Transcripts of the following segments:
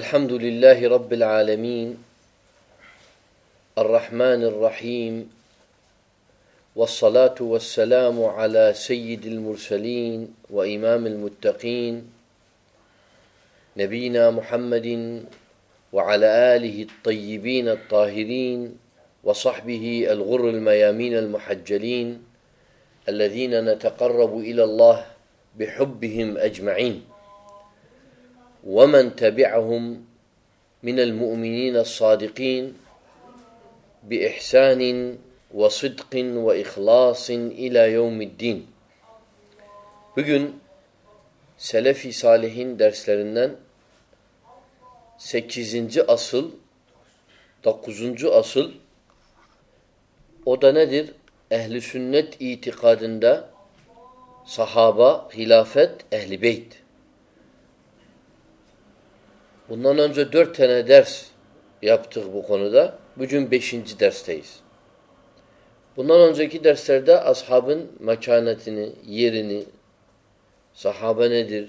الحمد لله رب العالمين الرحمن الرحيم والصلاة والسلام على سيد المرسلين وإمام المتقين نبينا محمد وعلى آله الطيبين الطاهرين وصحبه الغر الميامين المحجلين الذين نتقرب إلى الله بحبهم أجمعين ومن تبعهم من المؤمنين الصادقين بإحسان وصدق وإخلاص إلى يوم الدين Bugün Selefi Salihin derslerinden 8. asıl 9. asıl o da nedir? Ehli sünnet itikadında sahaba, hilafet, ehli beyt. ان سے در تھے درس یا بک بجن بیشن چی ڈرسائیس انسردا آس ہابین مچا ن تھین سا بیدر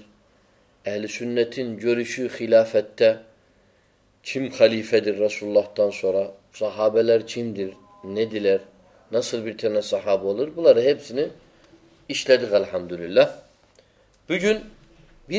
اہل سنشو خلا فا چھم خالی فیدر رسول سورا سہ بل چھم در نی در نصر بول رہے الحمد للہ بجن بھی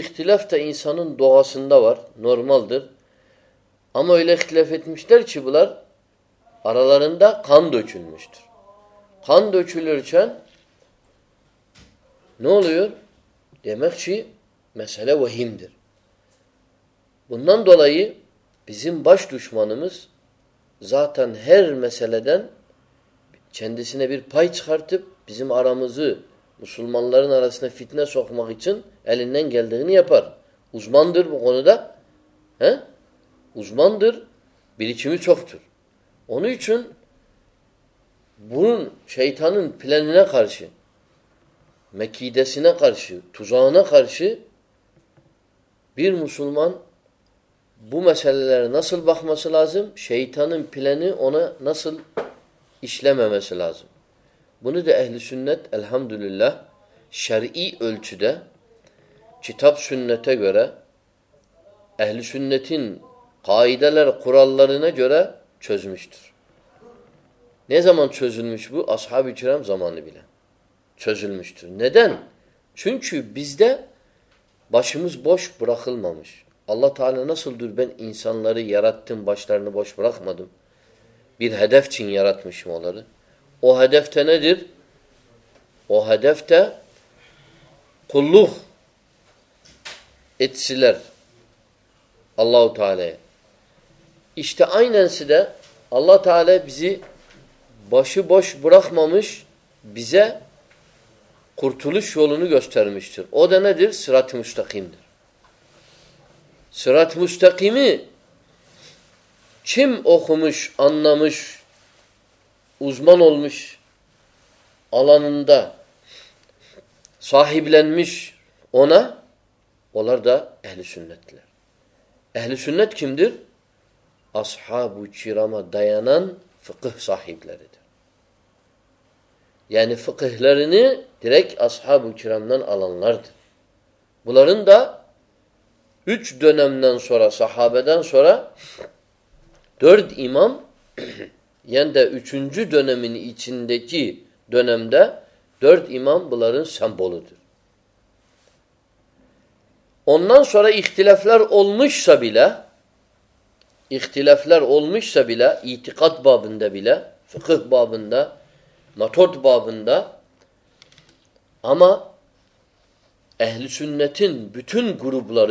اختلاف انسان دہ سندور نورم الدر اموفیت مشتر بلر دہ خاندہ چل مشتر خان در چن نوور دس وحیند یہ بھم بچ دشمان ذاتن ہی مسالے دن دس پھائ بم آرام ز مسلمان لکھما چن اے لے لے لے لے گلپار اثماندر بک اثماندر بھیری چھو چکت ہنچن بور سہی تھانفل کارس میکاسی نا کارس تجا نا کارس بی مسلمان بوم ناسل بخما سے ناسل اسلام آزم بن دہ اہل سنت الحمد اللہ شرچ دہ چتاب سنت اہل سنتن خا رہ جرا چھز مشتر نے زمانو اصحا بچر مشتر نو دہ بشمس بوش برا مش اللہ تعالیٰ انسان لڑ یار بوش برا چنت مشمہ او ٹر احتر اللہ تھا نسد اللہ بس بس براخمام کورتل شلوست مسٹر ادا نا در سرات مستام سرات مستام چھم اخم ازمانول مش علہ صاحب لنشا الہ اہل سنت لر اہل سنت کم در اصحاب چرمہ فقہ صاحب لرد یعنی فقح لرن اصحاب نا صاحبہ سورا درد امام یعنی اچھنجو دن دنم در ایمام بل سمبول انفل سابلہ بابند بابن مابنسن بھین گرو بلار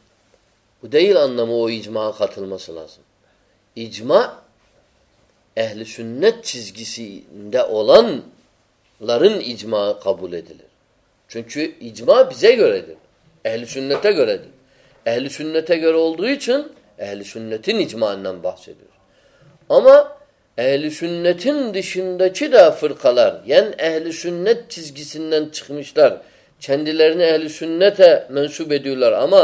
خدیل انجما قتل مثلا سنت چھس گندہ لرن اجما قبول اجما بزے غرا دل اہل سنت غرا اہل سنت اہل سنت اجما ان با سا اہل سنتندہ فرخل یعنی اہل سنت گھمل اہل سنتولر اما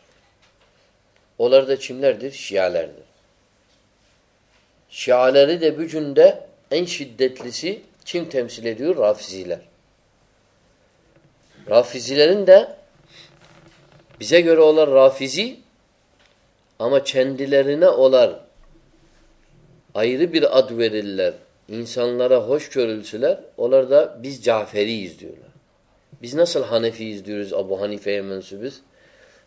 شیالر شیال دے اِن شم تھے آن دل نہ سلحانی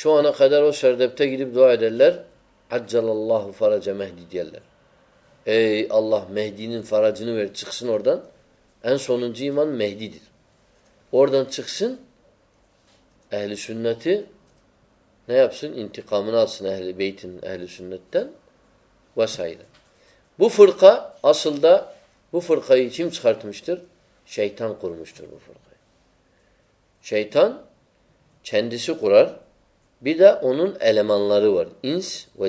سونا قیدر اور شرد تہ گید دلر اجزا اللہ فراجہ مہدی دل اے اللہ مہدی ن فراج نکسن این سون سے مہدی اوڑھن چکھسن اہل سنت نہیں آپسن انتقامات اہل سنت وسائی بہ فرقہ اصل دہ برقہ یہ چھارت مسٹر شہیتان کور مسٹر بھہیتان چھندے سے قرار مل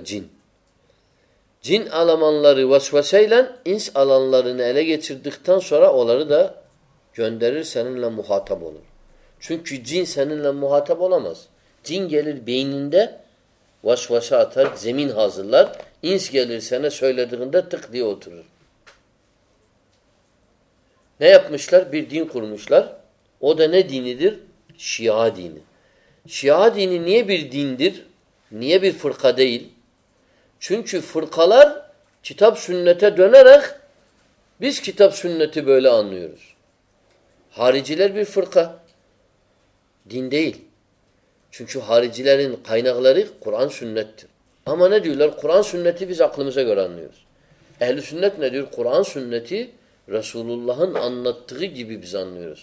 جین جن اعلام روا سوا ساٮٔ ایس الا ریٹ دورا دا جن در سن ہاتھا بول سو جین سن ہاتھا بولا ماس جیلر بیواسار مسلر ادا نینے جاد نر دیر نیے سنچو فرخالار کتاب سننا ڈنا رکھ بی سُنس ہار فرقا دن دے سنچو ہار جلین خورآل خوران سُنتی سُنت ندر قورآ رسول اللہس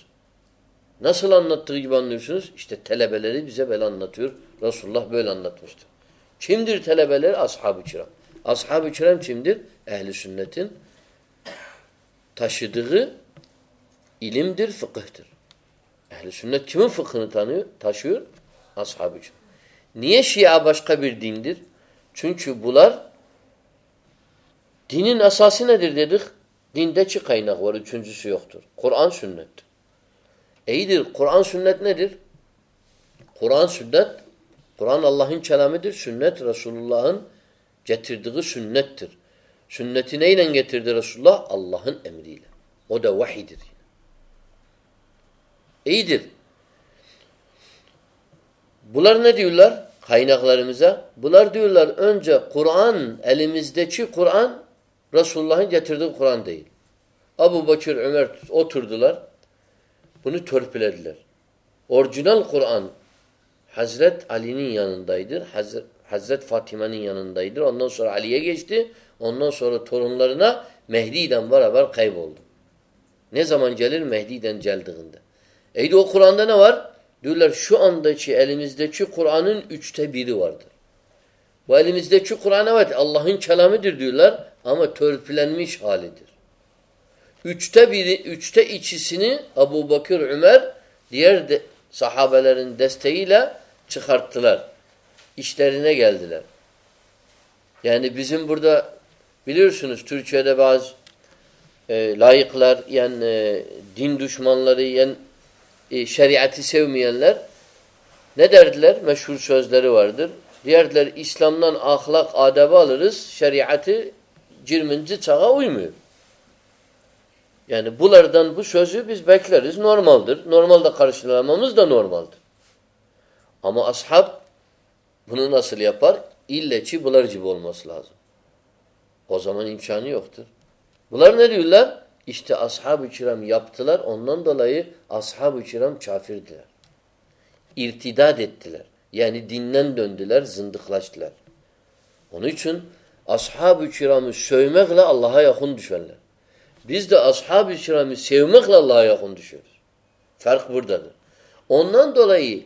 نسل انتریس رس اللہ چمد آس ہابچ آس ہابچ چمند اہل سنت تھا اہل سنت تھا ہابی چور نیش یہ آباس قبیر دین در چنچ بلر دینی آساس نیند چن سی سیوختر قرآن سنت قرآن سنت نت قرآن اللہ دنت رسول ابو بچر بونی تھر پھل اورجنل قرآن حضرت علی نیان دید حضرت حضرت فاطمہ نیم دائد ان سر علی گرو نا محدید امبر ابار بول دوں نے زمان جل محدید قرآن امر ڈیولر شم دل درن یہ دران اللہ دولر احمد حالدر سن ابو بکر عمر ریار دے صحابہ دستیلا گیل دلر یعنی بزمپور دہ بلیور سنس ترچ لائیقل یعنی دین دشمان یعنی شری ات سو مل نل مشور رسلام لان اخلاق آداب الس شریعت جرمن زوم نارمل ہماری چھحابل اللہ Biz de ashab-ı kiramı sevmekle Allah'a yakın düşüyoruz. Fark buradadır. Ondan dolayı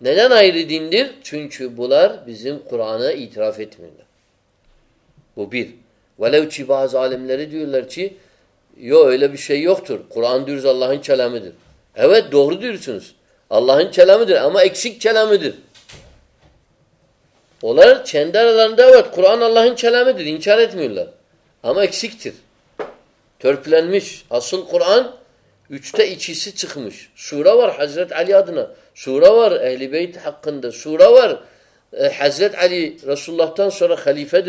neden ayrı dindir? Çünkü bunlar bizim Kur'an'a itiraf etmiyorlar. Bu bir. Velev ki bazı alimleri diyorlar ki yok öyle bir şey yoktur. Kur'an diyoruz Allah'ın kelamıdır. Evet doğru diyorsunuz. Allah'ın kelamıdır ama eksik kelamıdır. Onlar kendi aralarında evet Kur'an Allah'ın kelamıdır. İnkar etmiyorlar. Ama eksiktir. قرآن حضرت علیور حضرت علی رسول ابو بخیر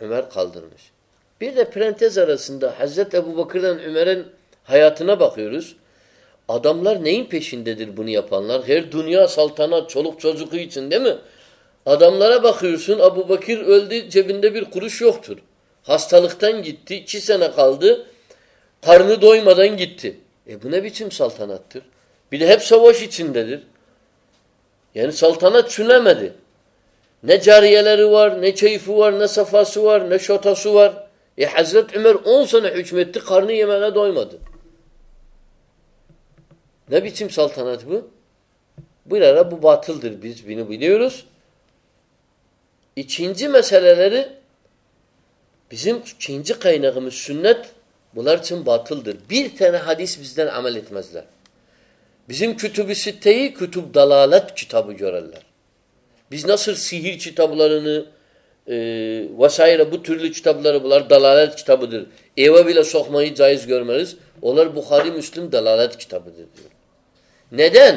حضرت ابو بکیر حیات عدم پیش دنیا سلطنت عملہ بخیر سن ابو بکیر شوق تر ہستل چی نا کل دار دونگ سلطنت سلطنت چھ مد نل نیف نفا سور ن شوھا سور یہ حضرت نیچم سلطنت بہ بات چینجی مسئلہ کھینا گا سُنت بلر سم بات مسلح دلال چیتا زہر چیتا بول رہے چھتاب دلال کھابراری مسلم دلال کدھر نیڈینار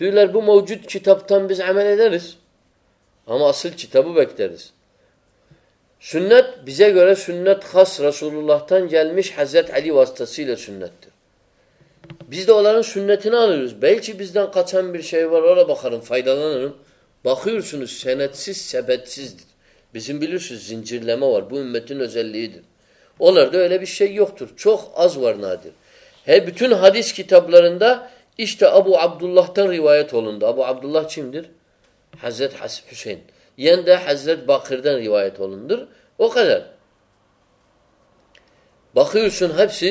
ترب موجود چیتب تھمس ہم اصل چیتب بکس اللہ چوکن ہادیس کتب لڑا حضرت بخر بخیر حسن حب سے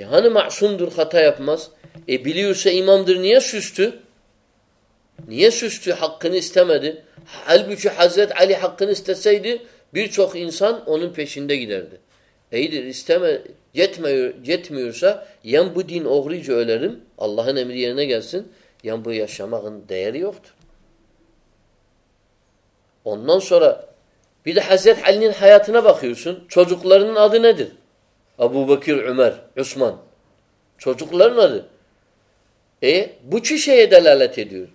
یہاں سندر ختہ سا ایماندھر نیے سست نیاست حقن حضرت القنس انسان پیشندی اللہ ان سورا حضرت حیات نا بخی سن سوجوک لرن Abu Bakir, Ömer, Osman. Çocukların adı. E bu çi şeye delalet ediyor.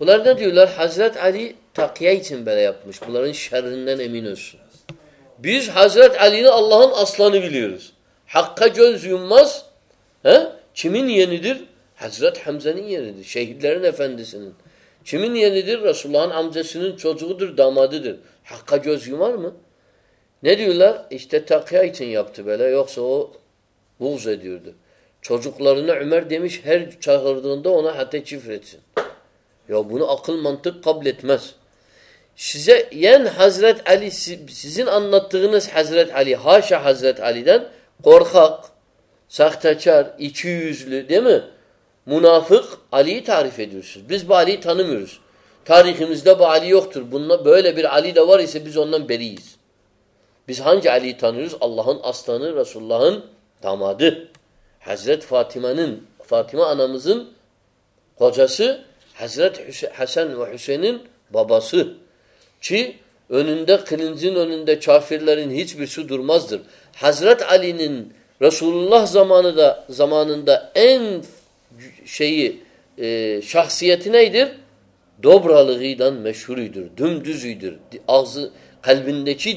Bunlar ne diyorlar? Hazret Ali takya için böyle yapmış. Bunların şerrinden emin olsun. Biz Hazret Ali'ni Allah'ın aslanı biliyoruz. Hakka göz yummaz. He? Kimin yenidir? Hazret Hamza'nın yenidir. Şehitlerin efendisinin. Kimin yenidir? Resulullah'ın amcasının çocuğudur, damadıdır. Hakka göz yumar mı? نیل سو چھ لو چیت بو عقل منتقل حضرت علی حضرت علی حا شاہ حضرت علی دن غور خاک سخت منافق علی تاریف بس بہ علی میر تاریس دہ بہ علی بنائی لبیر علی دبار بریز احانج علی اللہ رس اللہ تماد حضرت فاطمہ فاطمہ انامزن خواجہ سے حضرت حسین حسین بابا سہ چیندہ شافر سدر مسر حضرت علی رسول اللہ زمانہ زماندہ این شی شخصیتی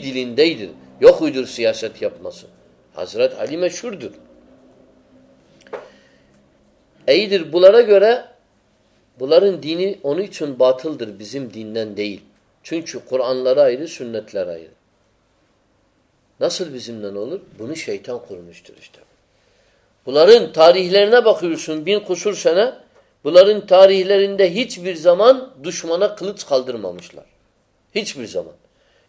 دلین دید بولارا بولارن دینے سن باتل درجم دین چین چکرا را نا سرمر بونیسر بولار دسماندر مسلر ہیٹ برزامان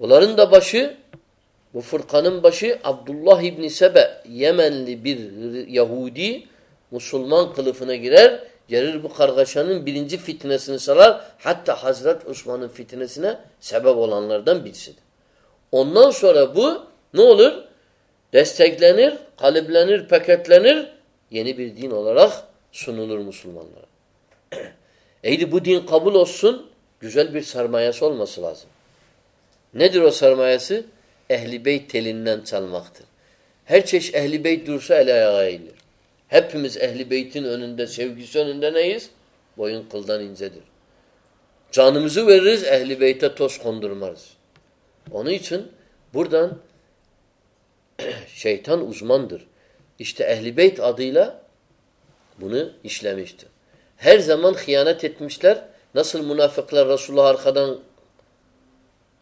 بلارنفر باس آبد اللہ ہبوی مسلمان خلف نو خرگاسر فیٹنےس نہ پیکر یہ سنسلمان یہ بابل جزبر سواز ندر و سرمایہ سے بردان شیتھان عظمان در اشتہ اہل عدیلہ بھون اسلام ہر زمان خیانتر نسل منافق رسول الر خدان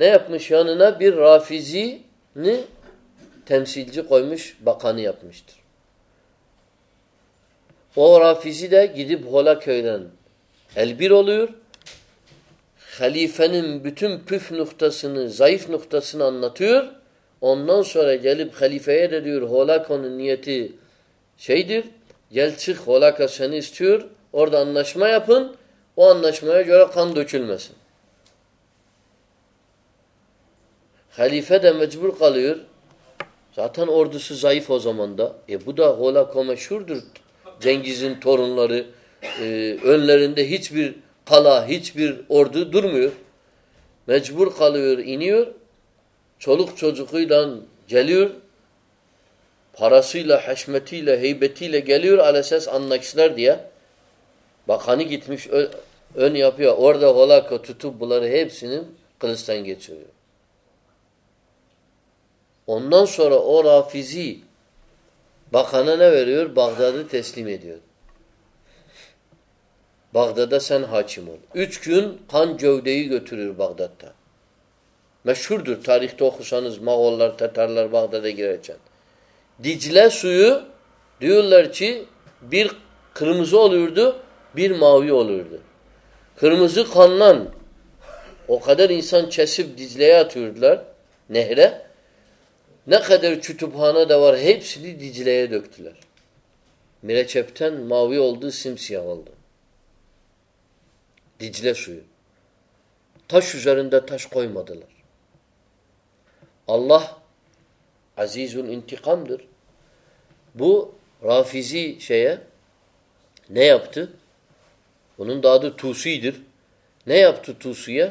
نی اپنا رافظی نی تم سو کو بقانے تھی او رافی دہ گد ہوا کھیل بر خلیفہ نختہ سن زائف نختہ سننا تھی نا ہولا شہید ہولا سنس تھی نشما سن خیلی ف مجبور کال زن اردو سو زائ فوزو مندہ جینگین تھور ہیر اردو درم مجبور کالونی چولوک چھجوکی لن جیل پاراسلس اندیا با خانی گیت مکشا گیچو ان پی باخانہ باغاد تسلی مغدادا سن ہاچھیون باغدا میں سو لڑی سے انسان چھش دیجلے نہتفانہ میرے چپتن معاوی والم سیاح والے سوئرندہ تھا اللہ عزیز انتقام در بو رافیزی شیا نئے ہفتہ انادر نئے ہفتہ تیا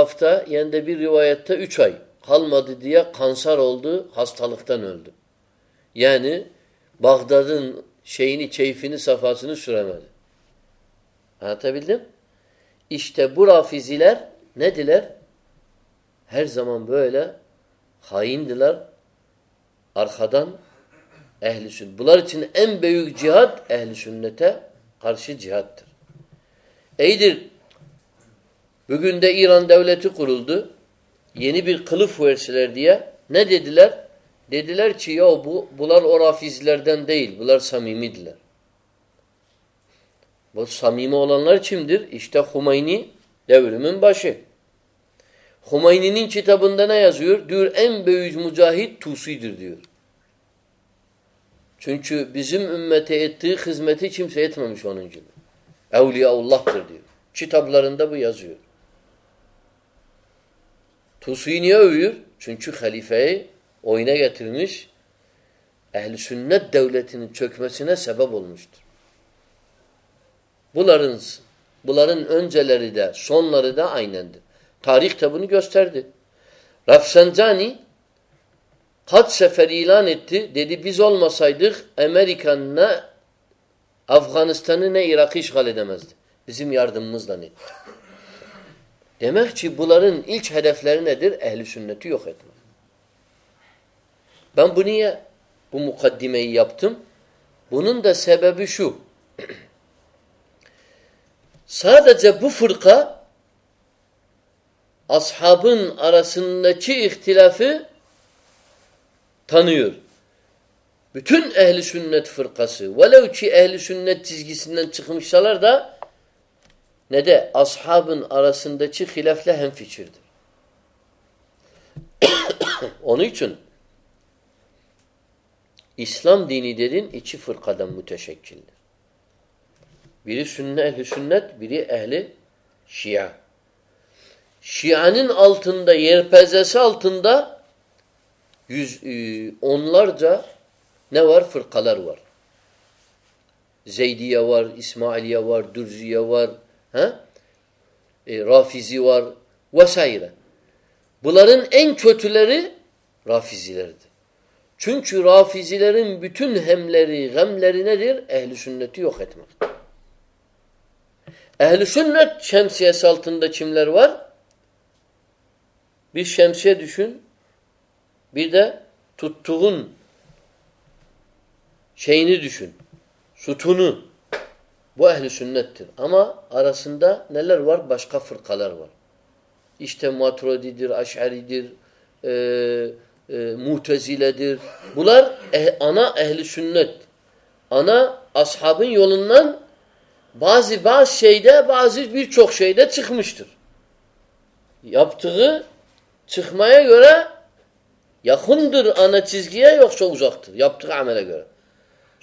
ہفتہ یہ چھائی حل مددیہ خانسار اولد ہستالقل یعنی باغداد شعین شیفی صفا سر طبیم یہ بر حافی لر نل ہر زمانہ حائین دلر ارخان سند بل بیت اہل جہاد ایران یہ نہیں خلر دی ہے نا دیڈلر دیڈلر چی بن بلر سم سامان اسٹا میٹا بندر چونچو بلر ٹوسئنیا اور چینچو خالی فیٹرسن سب بول مسٹ بولار سن لردا آئی تاریخ راپسان زانی ہاتھ سے لان دسائی امیرکانستان عراقی دستدے مزہ نہیں دلر فل اہل با بنی بم ختم یابت بنن دکا بن سن چی اختیلاف نیور بھین اہل سننا فرقا سو وی اہل سننے دا ن دے آسابن فلاحچن اسلام دی نیرین یہ فرقاد الرفیز الن فرق زئیمالیوار درجی آوار بولارن ایل رفی چن چھو رفیع شمسیا دشن چینے دن سوتھ ن بہ اہل سنتر آما ارا سندہ نلر و بس کافر کلر اشتہمات اشہاری متر اہل سنت انا اص ہابل نا باز با سید باز چوک سہی دہ چکھمشتر چکھمایا گرا یاخندر چیز گیا گرا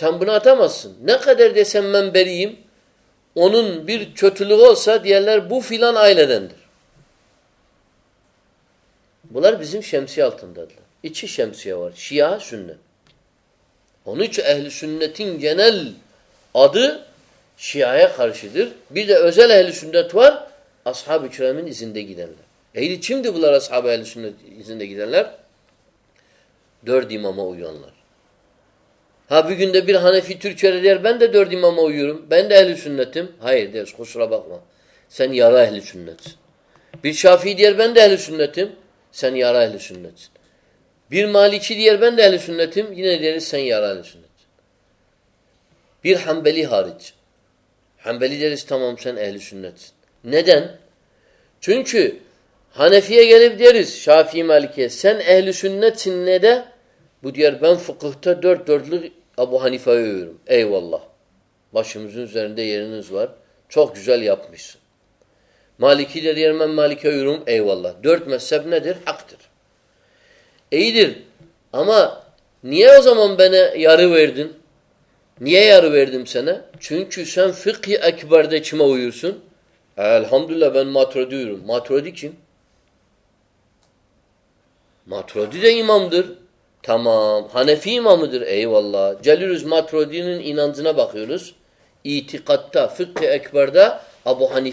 سمبنات شمس شم سیا شیلر زندگی ہاں بیر حانفیل سنتماسر شافی دیر بند اہل سنتم سن سنت بیر مالکی دیر بند اہل سنتم یہ سہ یارا سنت بیر حمبلی حارچ حمبلی دیر تمام سن اہل سنت سن چنچ حانفی شافی مالک سن اہل سنتہ ابو حانی سنا چون چھ بردھی سن الحمد اللہ دیکھور تمام حفی محمد ابو ہانی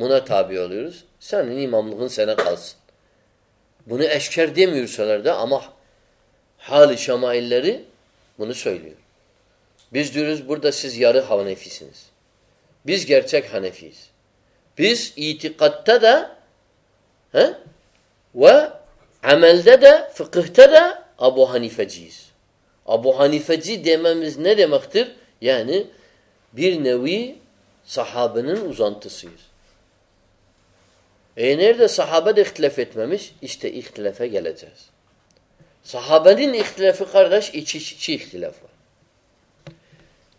منا تھالس سنامل سینا خاص بھن ایش کار دمسلر آما حالس ہما لر بنو سولیس بردا سرنفیسنس بیس گیر چیک ہانداد ابوہانی فجیس ابو حانی فیس دس نخت یہ سہابن زنت س E nerede sahabe de ihtilaf etmemiş? İşte ihtilafe geleceğiz. Sahabenin ihtilafı kardeş içi içi ihtilaf var.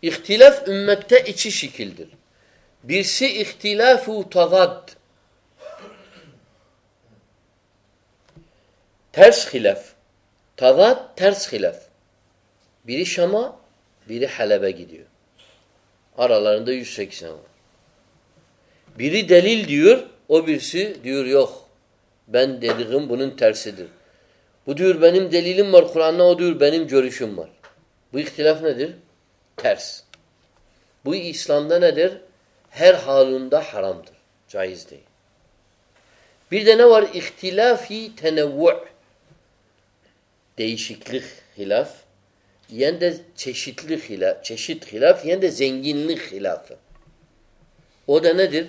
İhtilaf ümmette içi şekildir. Birisi ihtilafu tagad. Ters hilaf. Tagad ters hilaf. Biri Şam'a, biri Halep'e gidiyor. Aralarında 180 var. Biri delil diyor, O birisi diyor yok. Ben dediğim bunun tersidir. Bu diyor benim delilim var. Kur'an'da o diyor benim görüşüm var. Bu ihtilaf nedir? Ters. Bu İslam'da nedir? Her halunda haramdır. Caiz değil. Bir de ne var? İhtilafi tenevvü. Değişiklik hilaf. Yen de çeşitli hilaf. Çeşit hilaf. Yen de zenginlik hilafı. O da nedir?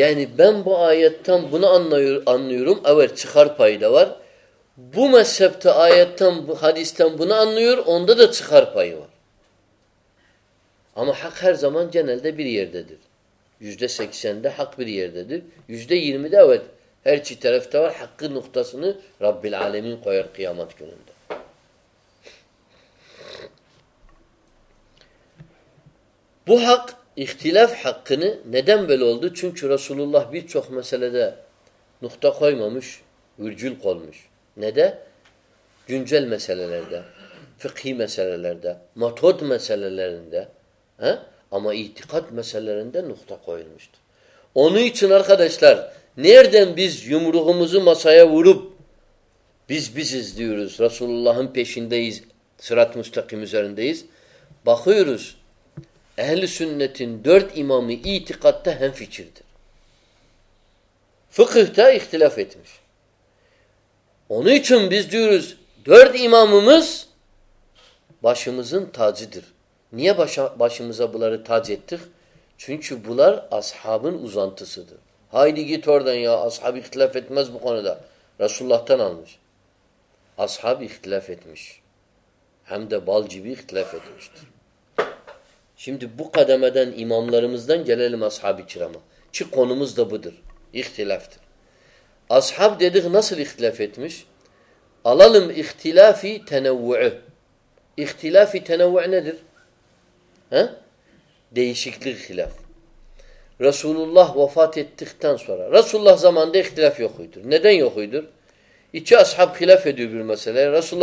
یعنی بم بو item بنوتر پائیدوار item بہستم بنا اندر چھوار ہمر زمان جنل ددر section ددرم نقطہ بو حق اختلاف حقن بیل دوں چھو رسول اللہ بی چخ مسالے دا نخت مامشل جنجل مسالے لردا پکی مسالے لردا مٹ مت ما نخت انار مسائا اروپ رسول اللہ پیشن دے سرات مسطرن دے بخوئی اہل سنت درد امام ایتقطہ حمفی چرد فخر اختلاف اونچم درد امام باشمز تاج در نیا باشمزہ بلر تاج یتھ چنچ بلر از ہابن ازان تو صدر ہاٮٔی اختلاف رس اللہ تعالیٰ از ہاب اختلاف مش حمدہ بال جی بی اختلاف سر اختلافی خلاف رسول اللہ وفاسور رسول اللہ یوحی در یہ خلاف رسول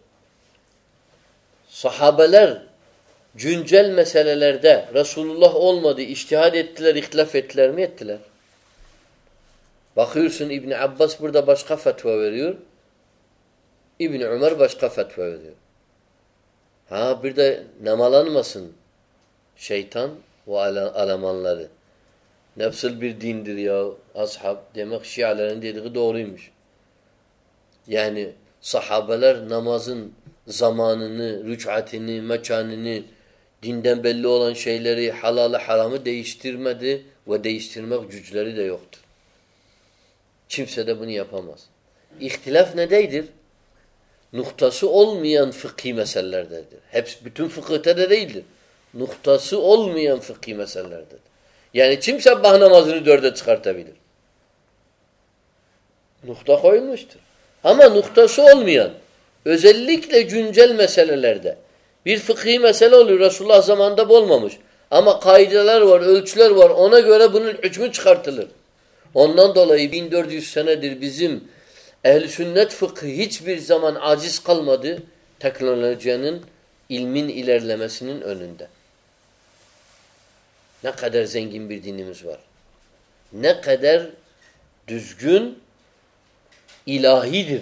صحابلرہ ہاں نمالن مسن شہیتان دیا نی صحابل نمازن زمانتی مچانے دنڈم شیلری حال اللہ حال اسٹیر ما دے وہ دے اسلری ہک چمسیا تھا نہیں پہ ماسلاف نہختا سو اولمن فکی مسائل نختاسو اولم مسائل لرد یعنی چمسا بہانا مزہ نختہ خواہ مسٹر ہما نختا سو اولمان özellikle güncel meselelerde bir fıkhi mesele oluyor Resulullah zamanında olmamış ama kaideler var ölçüler var ona göre bunun hükmü çıkartılır. Ondan dolayı 1400 senedir bizim ehl sünnet fıkhı hiçbir zaman aciz kalmadı teknolojinin ilmin ilerlemesinin önünde. Ne kadar zengin bir dinimiz var. Ne kadar düzgün ilahidir.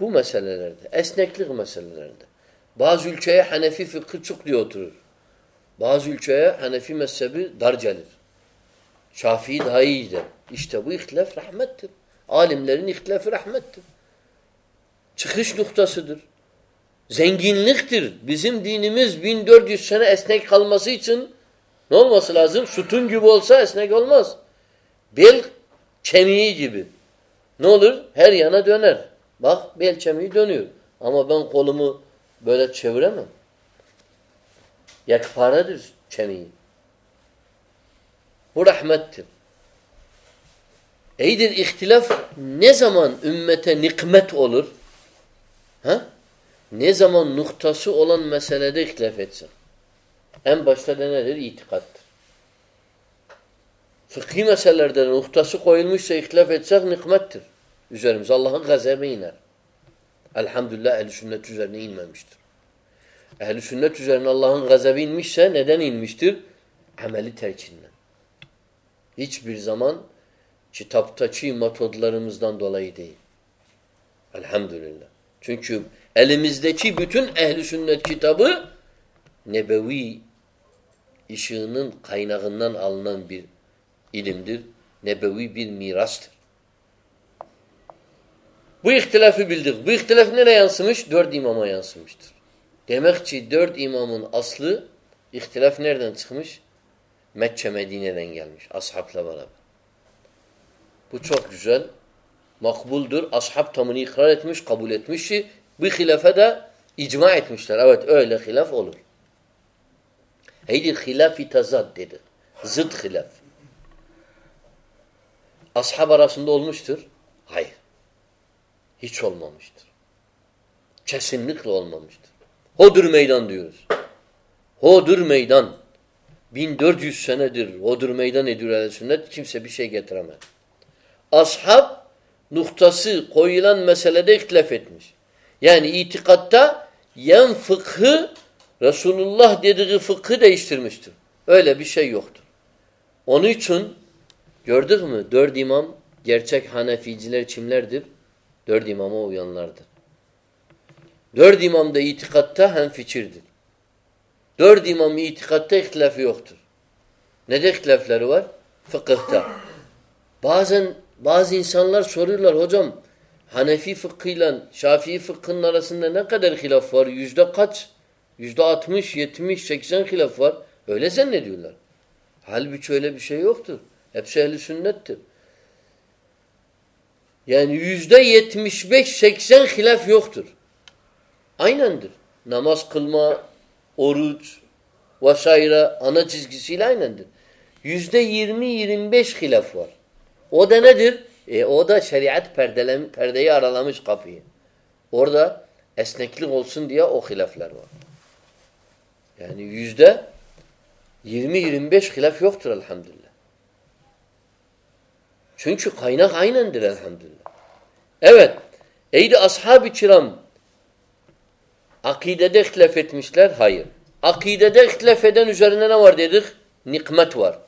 بازل چاہفی فقر بازول چاہیے مصبر درجہ شافی در اشتق رحمت عالم درن اخلاف رحمت نقطہ سدر زینگی نکھت بزم دینس necklace نول مسلح ستن جب بول سامس بل چھ جب نولر حریہ Bak bel kemiği dönüyor. Ama ben kolumu böyle çeviremem. Yekparedir kemiği. Bu rahmettir. Eydir ihtilaf ne zaman ümmete nikmet olur? Ha? Ne zaman noktası olan meselede ihtilaf etsin? En başta da nedir? İtikattır. Fıkhi meselelerde noktası koyulmuşsa ihtilaf etsek nikmettir. اللہ الحمد اللہ زمان چی تب چی ری دے الحمد للہ چیتم در نیباس بختلاف دکھ بخت نمجھ درد اماما تمیک چی درد امام اسل اختلاف نر سمجھ اسل مقبول قبول اصحبرا سند اولمشتر Hiç olmamıştır. Kesinlikle olmamıştır. Hodur meydan diyoruz. Hodur meydan. 1400 senedir hodur meydan ediyor el sünnet. Kimse bir şey getiremez. Ashab noktası koyulan meselede ihtilaf etmiş. Yani itikatta yan fıkhı Resulullah dediği fıkhı değiştirmiştir. Öyle bir şey yoktur. Onun için gördük mü? Dört imam gerçek Haneficiler kimlerdir? Dört imama uyanlardır. Dört imam da itikatta hem fikirdir. Dört imam itikatta ihtilafı yoktur. Ne de ihtilafları var? Fıkıhta. Bazen bazı insanlar soruyorlar hocam Hanefi fıkhıyla Şafii fıkhının arasında ne kadar hilaf var? Yüzde kaç? Yüzde altmış, yetmiş, seksen hilaf var. Öyle zannediyorlar. Halbuki öyle bir şey yoktur. Hepsi ehli sünnettir. شیکن خلاف یوختر N نماز کلماج وسائرہ خلافور او در اے او دا شریت خاف داس نیا او خلاف لڑ دہم بیش خلاف یوختر الحمد للہ Çünkü kaynak aynendir elhamdülillah. Evet. Ey de ashab-ı kiram akidede ihtilaf etmişler. Hayır. Akidede ihtilaf eden üzerinde ne var dedik? Nikmet var.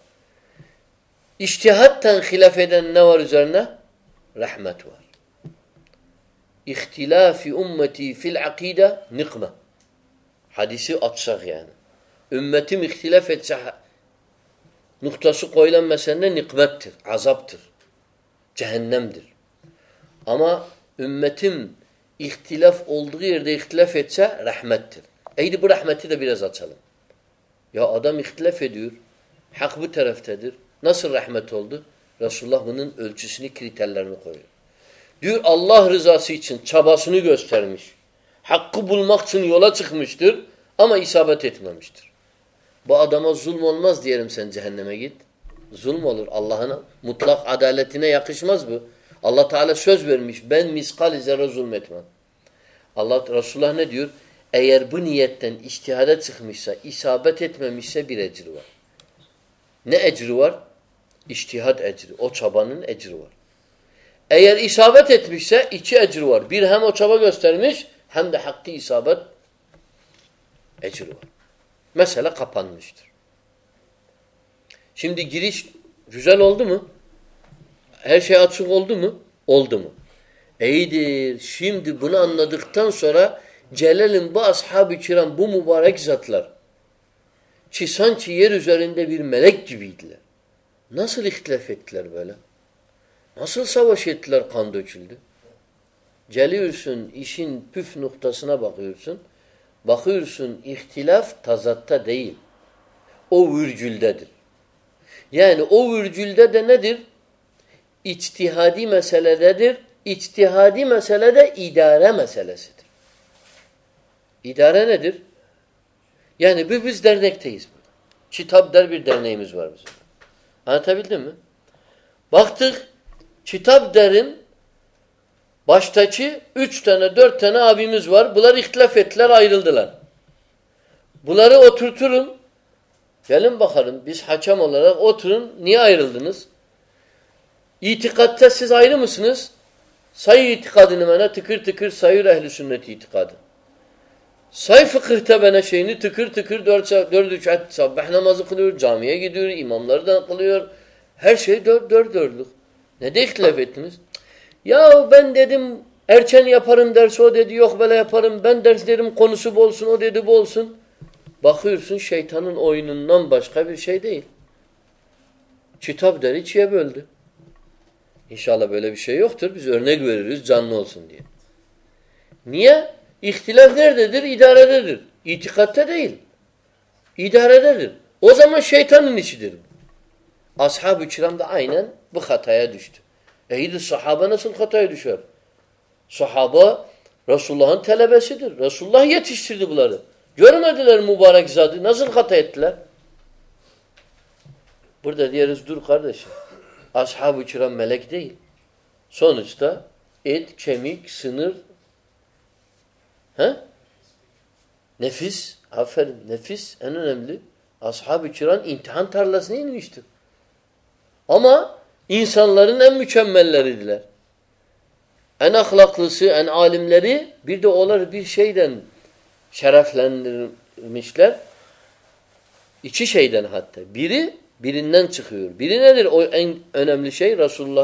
İçtihattan hilaf eden ne var üzerine? Rahmet var. İhtilafi ümmeti fil akide nikme. Hadisi atsak yani. Ümmetim ihtilaf etse noktası koyulan meselinde nikmettir, azaptır. اما اختلاف اولدگی رحمتہ رحمت چلم یا عدم اختلاف بہتر نسر رحمت رسول اللہ رضا سی چھبہ سنگھ حق بل مخنہ اما استھما مشتر بہ ادمہ ظلم دیرم سن ذہن ظہس مس بہ اللہ تعالیٰ کپان سیم دشالم ایل دولدما بسرام بو موکلار باقیلاف تھا دیرتےحاد مسال دادی مسالہ دیر یا درتانا بلا فیتل آئیل دل بھور تھر ویلم بخارم بس ہچا مولا اوتھر نیا دنس یہ تقداتا سا نمچنس سائی تادہ تکر تک سائی رہل سنت قاد س سی فخر تھا جامعہ امام لر شورس یادم یا پم در سو دے دکھ بلاف کنسو بول سن بول سن باقی نین نام باسائی چیتا داری چیلدر ایشا بیلے اختر نگ زان سن دیا نیتیلہ ازانا سیٹان بات اِدھر شہاب نا سن کھاتا ہے صحابہ رسول رسولہ یہ سرد جور مبارک زیادہ نظر خاتا دیا کر شراف شاہی برن رسول اللہ شرح رسول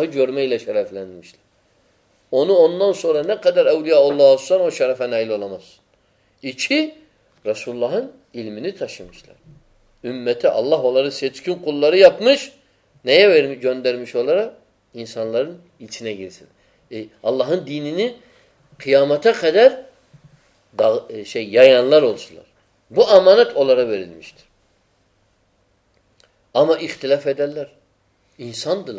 اللہ دینا قدر بہ امانت اما اختلاف اختلاف شفیت سن دن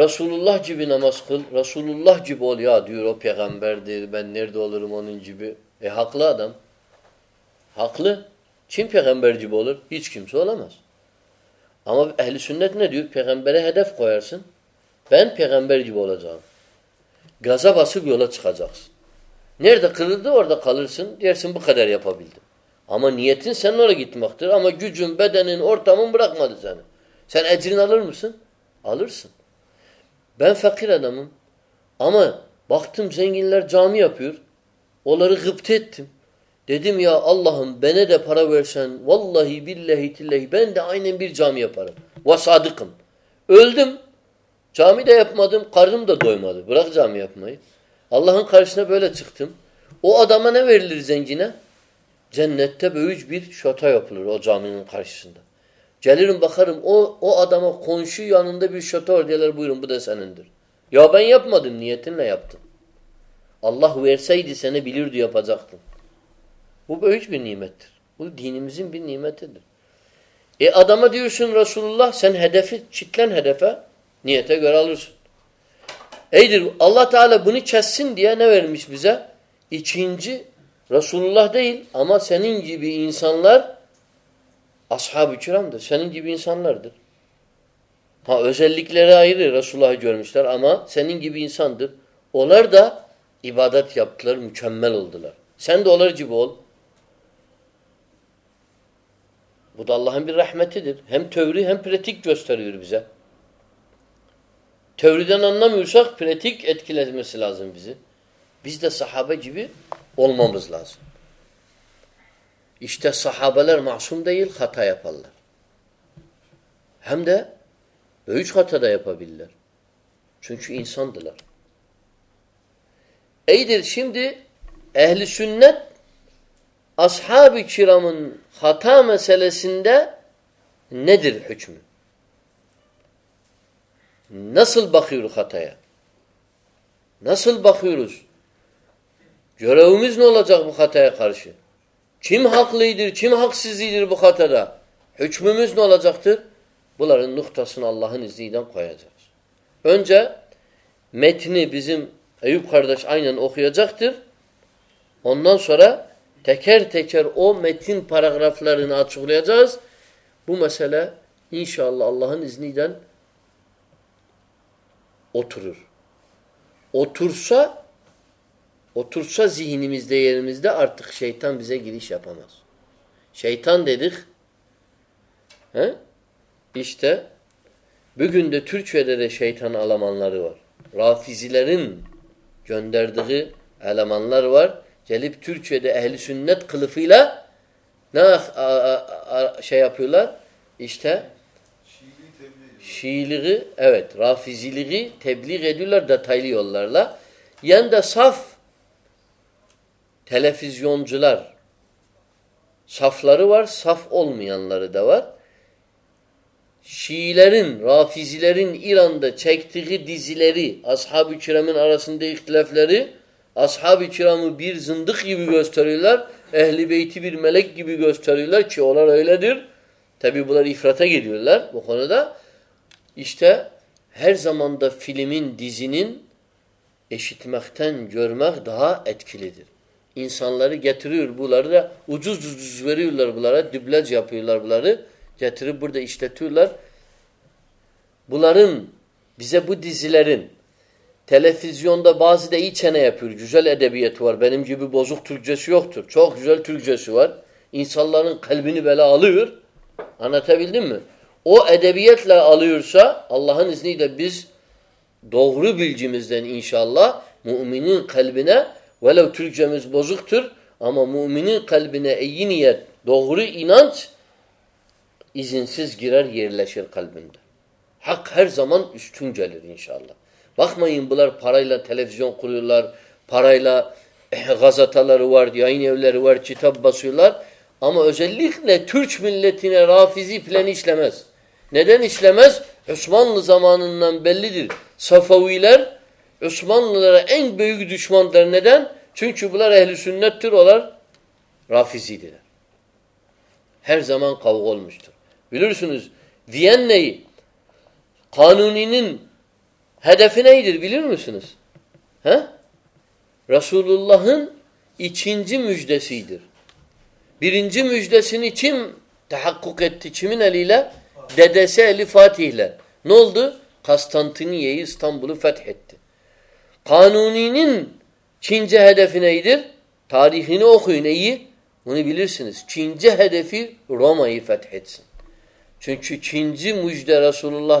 رسول اللہ جب نمس خل رسول اللہ جی بولنہ دم حقل Kim peygamber gibi olur? Hiç kimse olamaz. Ama ehli sünnet ne diyor? Peygambere hedef koyarsın. Ben peygamber gibi olacağım. Gaza basıp yola çıkacaksın. Nerede kırıldı orada kalırsın. Dersin bu kadar yapabildim. Ama niyetin senin oraya gitmektir. Ama gücün, bedenin, ortamın bırakmadı seni. Sen ecrini alır mısın? Alırsın. Ben fakir adamım. Ama baktım zenginler cami yapıyor. Onları gıpte ettim. Dedim ya Allah'ım bana de para versen vallahi billahi tillahi ben de aynen bir cami yaparım. Ve sadıkım. Öldüm. Cami de yapmadım. Karnım da doymadı. Bırak cami yapmayı. Allah'ın karşısına böyle çıktım. O adama ne verilir zengine? Cennette böyüc bir şota yapılır o caminin karşısında. Gelirim bakarım o o adama konşu yanında bir şota var diyorlar buyurun bu da senindir. Ya ben yapmadım niyetinle yaptım. Allah verseydi seni bilirdi yapacaktım. Bu büyük bir nimettir. Bu dinimizin bir nimetidir. E adama diyorsun Resulullah sen hedefi çitlen hedefe niyete göre alırsın. Eydir Allah Teala bunu kessin diye ne vermiş bize? İkinci Resulullah değil ama senin gibi insanlar ashab-ı kiramdır. Senin gibi insanlardır. Ha özellikleri ayrı Resulullah'ı görmüşler ama senin gibi insandır. Onlar da ibadet yaptılar, mükemmel oldular. Sen de onlar gibi ol. صحابہ جیم یہ صحابہ الہر ماسوم دہ یہ سنچ انسان دلر ای درسم دے نسل بخیر نسل بخور چم حق لم حا ہوں نولا جختر بولار تکیر تکنگ اللہ اترسا جیسدے سہ سیتان دیر بندو درتان اعلام Gelip Türkiye'de ehli sünnet kılıfıyla ne şey yapıyorlar? İşte Şiiliği, evet, rafiziliği tebliğ ediyorlar detaylı yollarla. Yani de saf televizyoncular safları var, saf olmayanları da var. Şiilerin, rafizilerin İran'da çektiği dizileri, Ashab-ı Kirem'in arasında ihtilafları, آج ہاچر آر جن گیوس ریل اہلی بھی ملک give بیوست رہی لر چولا ریلادیر تب بھی بولار گیل بکا ہیر زمان دا فیلنیخ جرماکلیدر ایم لر گھر بولا اجو زر بولا جل بولہ گھر بردا اسٹات بولار بن televizyonda bazı da iyi çene yapıyor. Güzel edebiyeti var. Benim gibi bozuk Türkçesi yoktur. Çok güzel Türkçesi var. İnsanların kalbini bela alıyor. Anlatabildim mi? O edebiyetle alıyorsa Allah'ın izniyle biz doğru bilgimizden inşallah müminin kalbine velev Türkçemiz bozuktur ama müminin kalbine iyi niyet doğru inanç izinsiz girer yerleşir kalbinde. Hak her zaman üstün gelir inşallah. Bakmayın bunlar parayla televizyon kuruyorlar, parayla gazetaları var, yayın evleri var, kitap basıyorlar. Ama özellikle Türk milletine rafizi plan işlemez. Neden işlemez? Osmanlı zamanından bellidir. Safaviler Osmanlılara en büyük düşmandır. Neden? Çünkü bunlar ehli sünnettir. Onlar rafizidiler. Her zaman kavga olmuştur. Bilirsiniz Viyenne'yi Kanuni'nin حدفنہ سنس رسول اللہ یہ چھن جہید مجدہ سنیم حقوق الفحت قانونی ذہ حفنہ عیدر تاریخی اوکھن since چن ذہ حفی روائی سن جشدہ رسول اللہ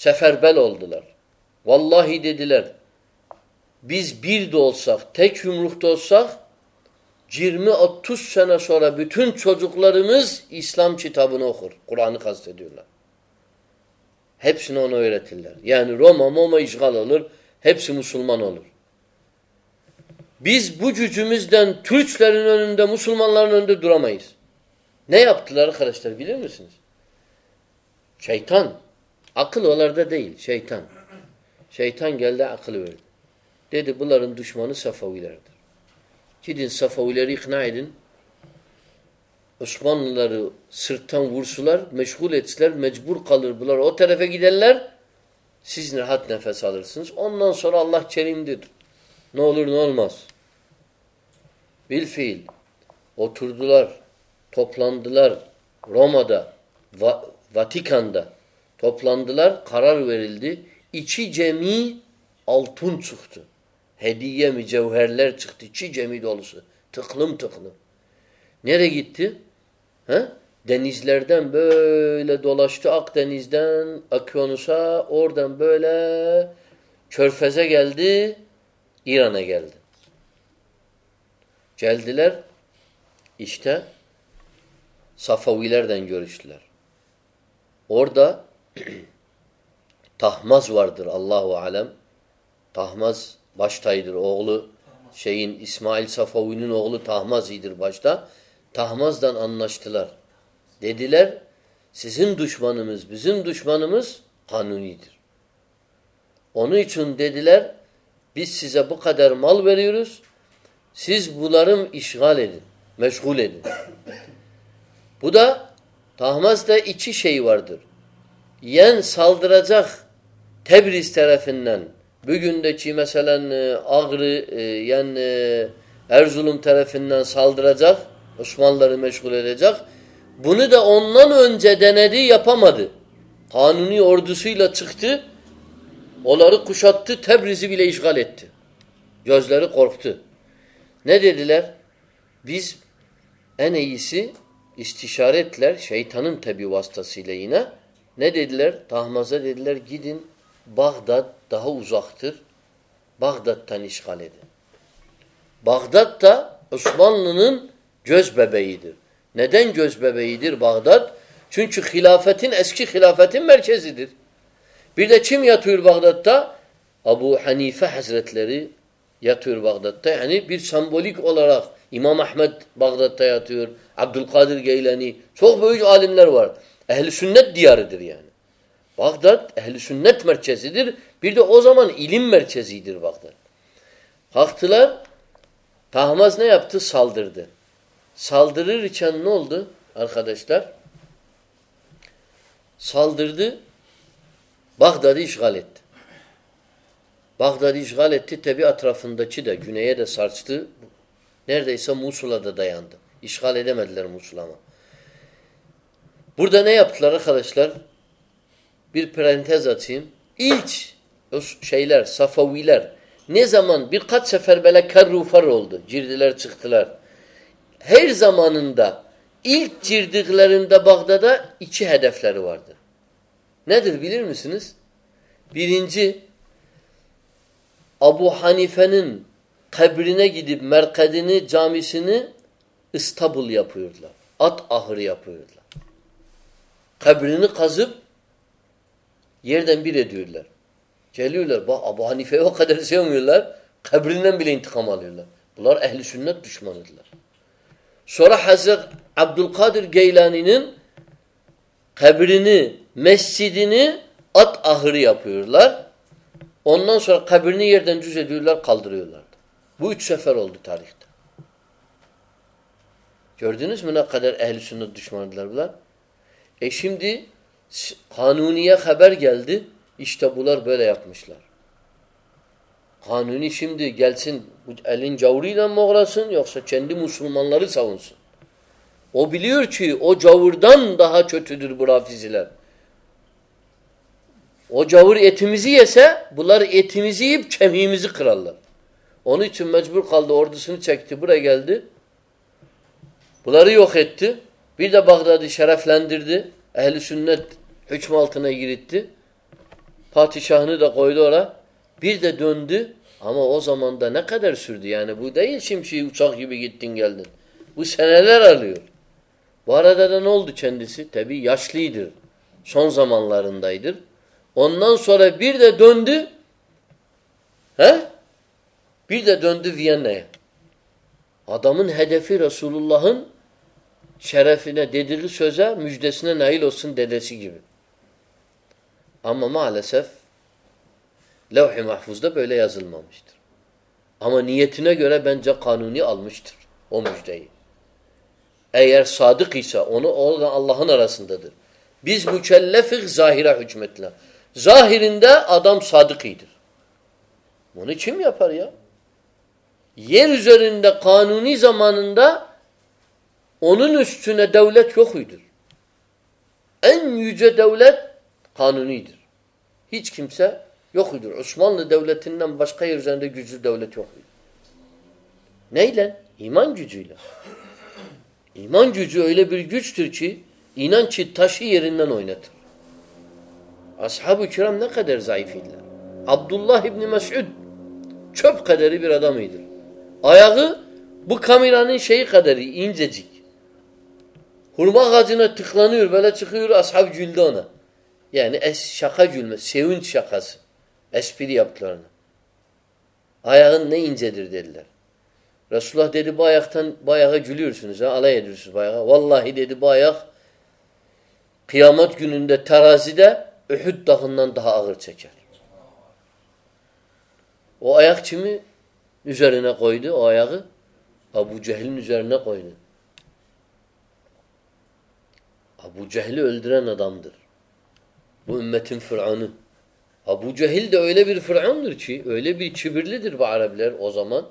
seferber oldular. Vallahi dediler biz bir de olsak, tek yumrukta olsak 20-30 sene sonra bütün çocuklarımız İslam kitabını okur. Kur'an'ı kastediyorlar. Hepsini ona öğretirler. Yani Roma, Moma işgal olur. Hepsi Müslüman olur. Biz bu cücümüzden Türklerin önünde, Müslümanların önünde duramayız. Ne yaptılar arkadaşlar bilir misiniz? Şeytan. آل ہو لا دے سہتھام سہتان گیا آخل whole دسمان سافا چی دن سافا نہ اسمان سرتھام بڑسولہ میزکل اٹسلر مجبور collar بلار Uttar پہ گیلر season ہاتھ نفیال چیلن نس well فیل اتر دلار تفلان دلر رمادہ واٹان تفلان دل کار دے چی جلتھ چکھت ہیڑ چکھتھی جیم سے نئے گیت لڑا چرفیا گیلدے ایران گلدے جیل دلر اسلر دن جو مس وردر اللہ عالم تح مس بشتہ عید شی اسماعیل صفاین عیلباشتہ تحم الطلر دے دل سند دشمن دشمن خانو چن دے دل بہ بخر ملبریس سلرم عشغال مشغول بدہ تہ مس شردر سالدرا فیچ مسلم سالدرا اور عہ مذہر عیدل بھگدت تو بھگ دتہ نش خالد بھاغدتہ عثمان جوسبہ عیدر نید جو عیدر بھاغدت سنش خلافتن اس کے خلافتھن مرچ عدر پی دچم یاتور بھگدتہ ابو حنیفہ حضرت لڑی یاتور بھگدت سمبولک امام محمد بھگدت عبد القادر گیلانی سال دردر سال درد سال درد بخدالت باغدالت رفندہ بردانے ابو ہانی فین خبر گیب میرکن جامی نے استابلیہ پھور ات آخری پہ kabrini kazıp yerden bir ediyorlar. Geliyorlar. Bak Abu Hanife'yi o kadar sevmiyorlar. Kabrinden bile intikam alıyorlar. Bunlar ehli sünnet düşmanıdırlar. Sonra Hazret Abdülkadir Geylani'nin kabrini, mescidini at ahırı yapıyorlar. Ondan sonra kabrini yerden cüz ediyorlar, kaldırıyorlardı. Bu üç sefer oldu tarihte. Gördünüz mü ne kadar ehli sünnet düşmanıdırlar bunlar? E şimdi kanuniye haber geldi. İşte bunlar böyle yapmışlar. Kanuni şimdi gelsin elin cavuruyla mı uğrasın yoksa kendi Müslümanları savunsun. O biliyor ki o cavurdan daha kötüdür bu rafiziler. O cavur etimizi yese bunlar etimizi yiyip kemiğimizi kırarlar. Onun için mecbur kaldı ordusunu çekti buraya geldi. Bunları yok etti. بیراف اہل سنچ مال تھی فاتی شاہ be ہماندان سوردی آنے بھائی بھینگ سن سمان لائدھر رسول اللہ شرافر سوزا مجھ دس ام اما الف لحفوظہ قانونی ظاہر عدم یا فرضہ قانونی زمانہ نوئر بچر آئی سے ارما جا ٹھکلانی یہ آیا نئی در رسول نظر ابو جہیل نظارہ ابو جہل در متن پھانو ابو جہل پھر اوزامان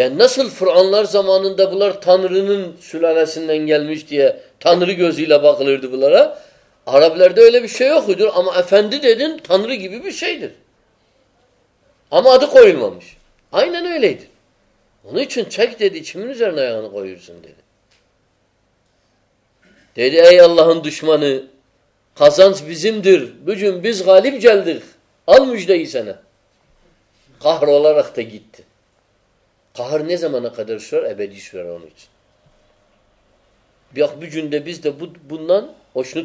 یا نسل فر المان دبل بکل شہید اما تو آئی ان چکی تیری دے دیے اللہ دشمن خزاندر غالب جلدی سنڑ والا رکھتے گیت قدر ابھی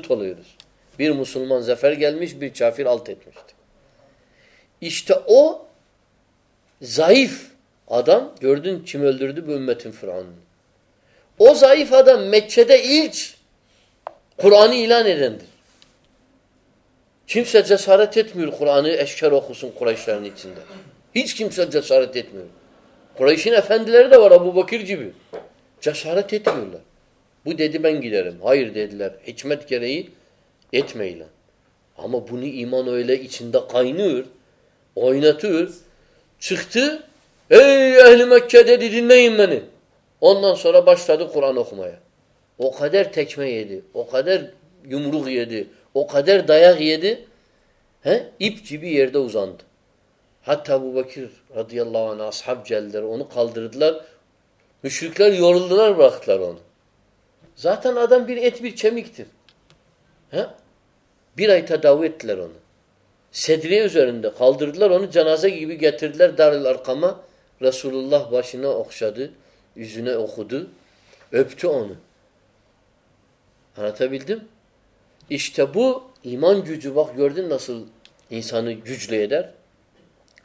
تھوڑی مسلمان ظفر گیلمی الطمر ایشت او ظائف ادم فران او ذائف آدم میچ قرآنی الدرس زسارتمیر قرآن قرائی زسارتمیر جیت لچمت نہیں باستا قوران ٹھیک میے دے دیر یمرو یہ دے وہ دیا گیا دے جیانت ہاتھو باخیر ردیال رو دردل جاتھ ادا ماں بھیرائی دعو اتل سیدریا جن دیں کال دردلہ رونا یہ بھی دارلارا رسول اللہ باشنا اخسد یونا اخدو اب اُن دن اسمان جور دن نسلان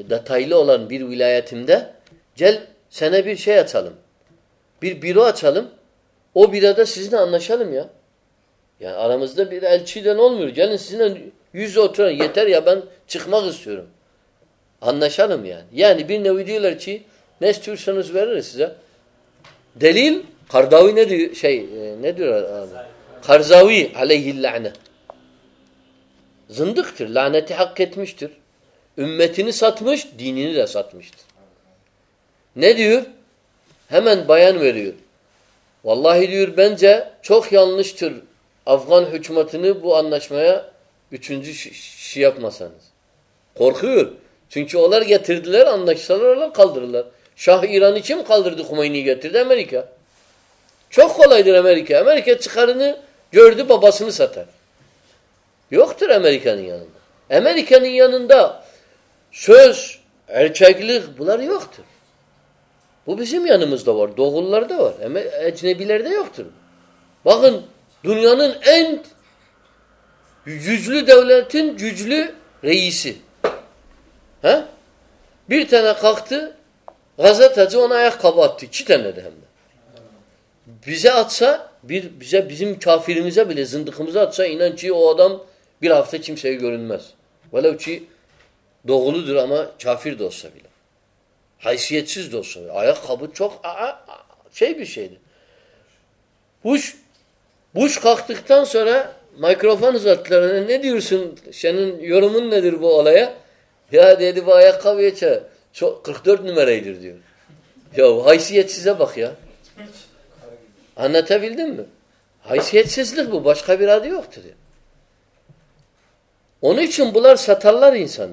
لم دیر سالم بیو اچھا لمحہ سیزنس درچی دول مجھے چھکما سالمیاں لڑی سن سو دلی زندر لانا مر متھی ست مش دینی ست مش نور حمین بیان اللہ حدیور بین ضلع تر افغان ہوں انشمیاں یہ چھ شیپ مسا کور خیر چنچ اول تھر دل کلر شاہ ایران کل درد مینی تر امیرکہ چھوٹے امیریکہ امیریکہ چھ کر جڑ دباس میں ستھر یہ امیریکانک سوساکل بہ لمل لر دوری لاری دے وقت ججل سے خباتہ اتسا پھر زندہ اتسا یہ سی گرن مس والو چی دگلوافیر مائکرو فن سن سین درب آیا میرے باقی آنا چاہیے بس خبر اُن سمپل ساتھ سن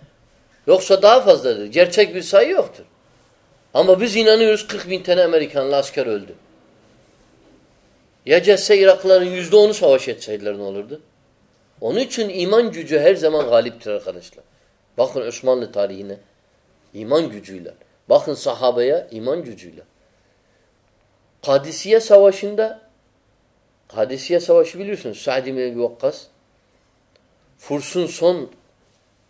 لوگ سطا چھ ایمان زمانہ غالب باقاً عثمان اللہ ایمان ججیلا باخن صحابہ ایمان ججیلہ خادثیا سوا شندہ خادثیا سوا شاہد میل وقس فرس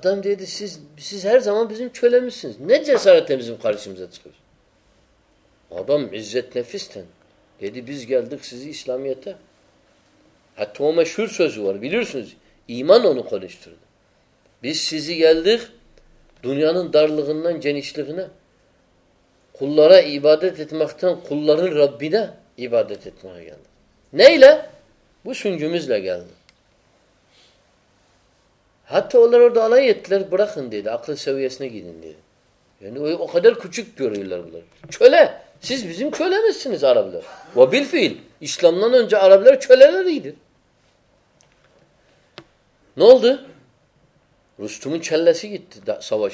زم چھ سن جس تم خرچ اوتم عزت نفس بس غل دکھ سی اِسلامت ہتھو ما شرس ایمان او نش سی گل دکھ دنیا در لگ جینش لگ کھل عبادت دتم کھل ربی دہ عبادت دکھ غلہ نئی بسمس لہ غلہ ہاتھ اولر اردو اللہ بڑا سویسن گے چل رہا سی سوا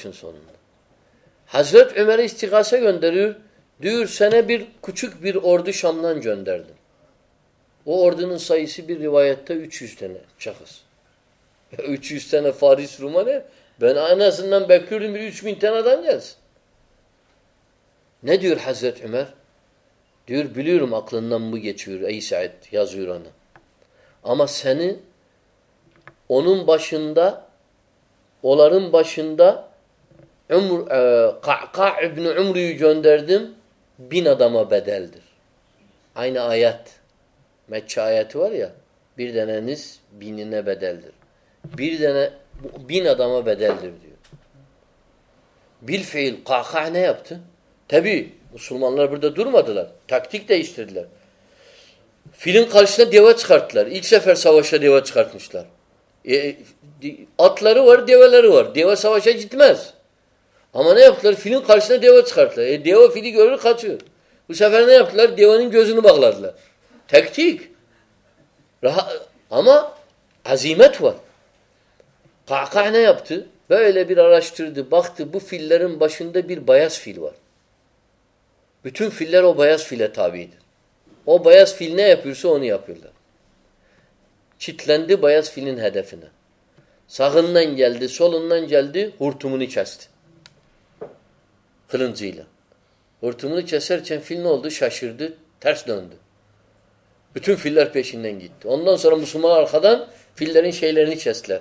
سن سونا حضرت وہ اردو نا سایت فارث رومان حضرت عمر عیشانہ اما سن اونم باشندہ اولرم باشندہ بینا دمال در آین آیت مت آیتر بینا بےدا دور متلاسٹ لگ فوٹل سواش دیوسار جیت میس ہمارے فیل خاصنا دیو کر دیو فیری فیئر نہیں افلا دیوانی جیوز باغ لگ ہمار آپتردھ بخت بہ فیل باسند فیلوار فیلر بیاس فیلر تا بھی بیاس فیل نہیں آپ چیٹل بیاس فیلنف سا جلدی سول جلدی ہر تم نے چاستیلا ہر تمہیں چیسر چین فیل نوشردے تھرس نہ فیلر پیشن گندر سما دم فیلڈر سیلر چیز لر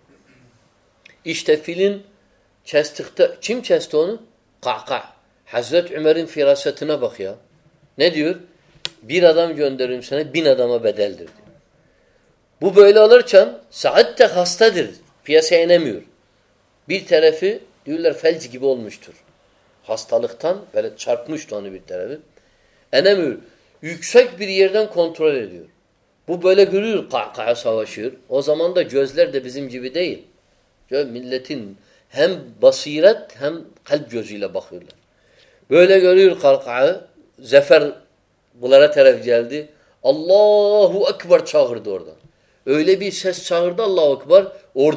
İşte filin çestikte, kim çesti onu? Ka'ka. Hazret Ömer'in firasetine bak ya. Ne diyor? Bir adam gönderirim sana bin adama bedeldir. Bu böyle alırken saatte hastadır. Piyasaya inemiyor. Bir tarafı diyorlar felci gibi olmuştur. Hastalıktan böyle çarpmıştı onu bir tarafı. Enemiyor. Yüksek bir yerden kontrol ediyor. Bu böyle görüyor kahkaha savaşıyor. O zaman da gözler de bizim gibi değil. مل بصیرت اللہ اکبر اوڑا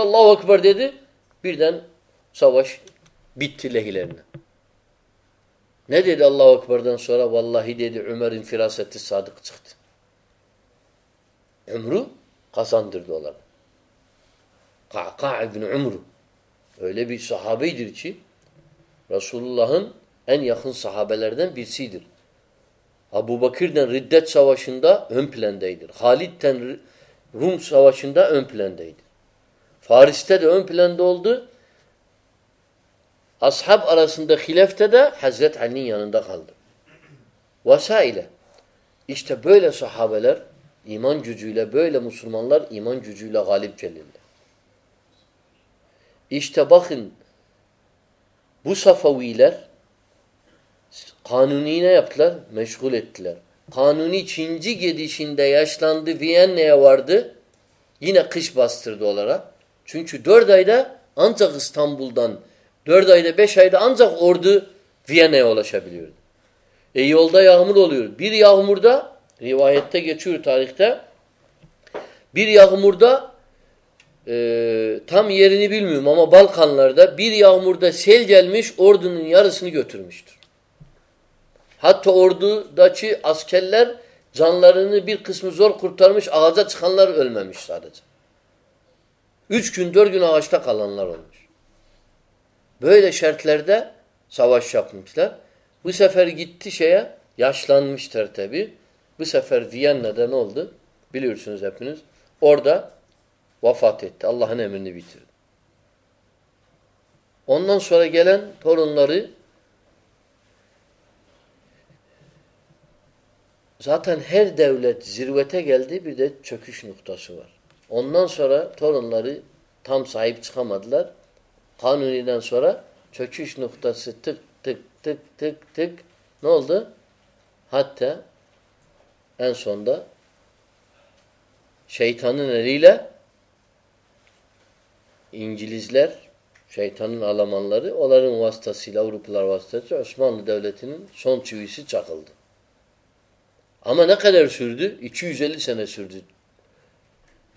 اللہ اکبر دے دے پھر اللہ اکبرا صحابہ دلچی رسول اللہ N یخن صحابہ دل حبو بخیرت سوا شندہ اہم فلندر خالد روم سوا شندہ اہم فلند اصحب علی سند خلف تضرت علی وساشتہ صحابہ الہر ایمان ججیلہ بہل مسلمان لہ ایمان ججیلہ غالب İşte bakın bu safaviler kanuni ne yaptılar? Meşgul ettiler. Kanuni Çinci gidişinde yaşlandı Viyenne'ye vardı. Yine kış bastırdı olarak. Çünkü dört ayda ancak İstanbul'dan dört ayda beş ayda ancak ordu Viyenne'ye ulaşabiliyordu. E yolda yağmur oluyor. Bir yağmurda rivayette geçiyor tarihte. Bir yağmurda تھام ماما بال خانل مردا cell jail مش اردو نہیں رس نور mister ہاتھ اردو دا چی آس چل جان قسم زور کورتار شرط لرد ساواز شاپافر گیت یاسلانس اردا وفات نختا سورن سورا رہا چوکیس نوتاس ہاتھ ل سن چلام سوردے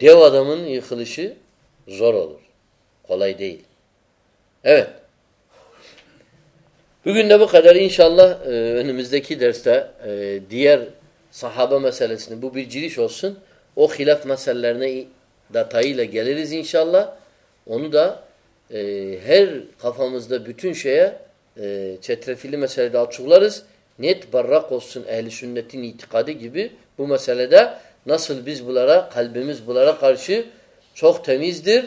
دیہن یہ خلشاء اللہ مجھے بویر جلی سنکھ ماسلر گیا اندا ہر کھفام دا بی چتر فلی مسئلہ اوسارس نیٹ بارا کو سن احلسن تین گیب بو مسیال نا سل بلاراس بلارا کارسی چوک تھمس در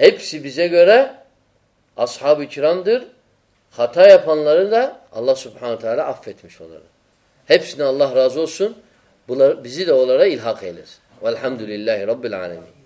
ہی بیسرام در ہاتھ اللہ آپس نہ اللہ رازو سن رہا الحمد للہ رب بلانی